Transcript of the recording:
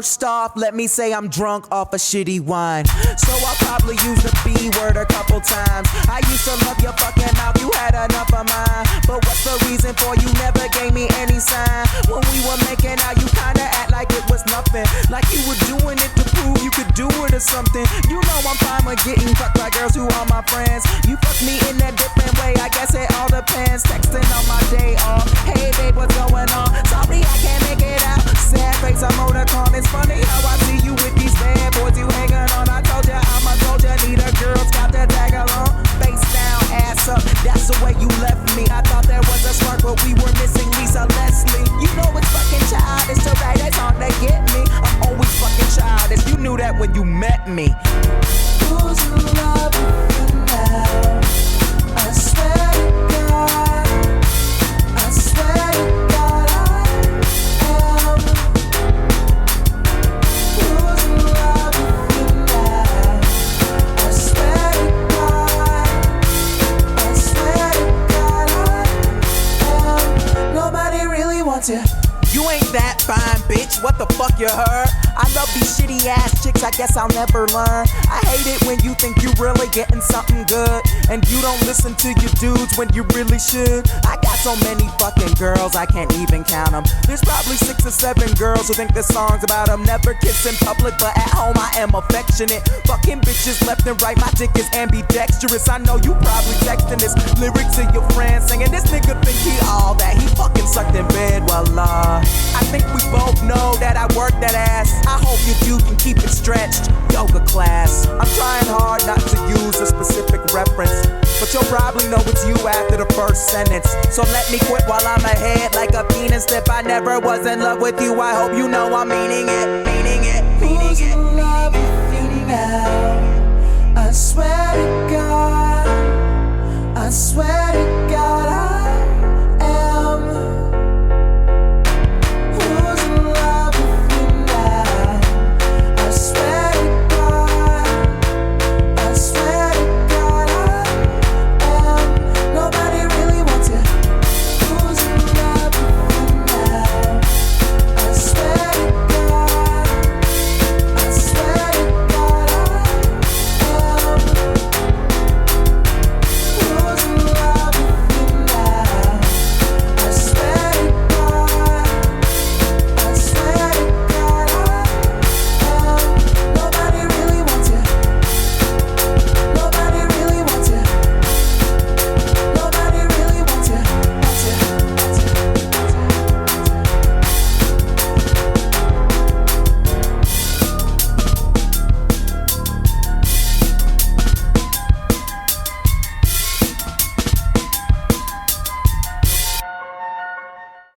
First off, let me say I'm drunk off a shitty wine. So I'll probably use the B word a couple times. I used to love your fucking mouth, you had enough of mine. But what's the reason for you never gave me any sign? When we were making out, you kinda act like it was nothing. Like you were doing it to prove you could do it or something. You know I'm fine with getting fucked by girls who are my friends. You fuck me in a different way, I guess it all depends. Texting up, that's the way you left me. I thought there was a spark, but we were missing Lisa Leslie. You know it's fucking childish to write that song, they get me. I'm always fucking childish. You knew that when you met me. Wants you. You ain't that fine, bitch. What the fuck you heard? I love these shitty ass chicks. I guess I'll never learn. I hate it when you think you really getting something good and you don't listen to your dudes when you really should. I got so many fucking girls I can't even count them. There's probably six or seven girls who think this song's about them. Never kiss in public, but at home I am affectionate. Fucking bitches left and right. My dick is ambidextrous. I know you probably texting this lyric to your friends singing this nigga think he all that. He fucking sucked in bed. Well, uh, I think we both know that I work that ass. I hope you do can keep it stretched. Yoga class. I'm trying hard not to use a specific reference, but you'll probably know it's you after the first sentence. So let me quit while I'm ahead like a penis. If I never was in love with you, I hope you know I'm meaning it, meaning it, meaning it. in love with you now?